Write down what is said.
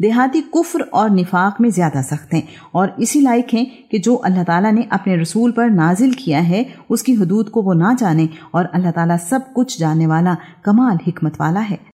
देहाती कुफ्र और निफाक में ज़्यादा सख्त हैं। और इसी लायक हैं कि जो अल्लाह ताला ने अपने रसूल पर नाजिल किया है, उसकी हदूद को वो ना जाने और अल्लाह ताला सब कुछ जानने वाला कमाल हिकमत वाला है।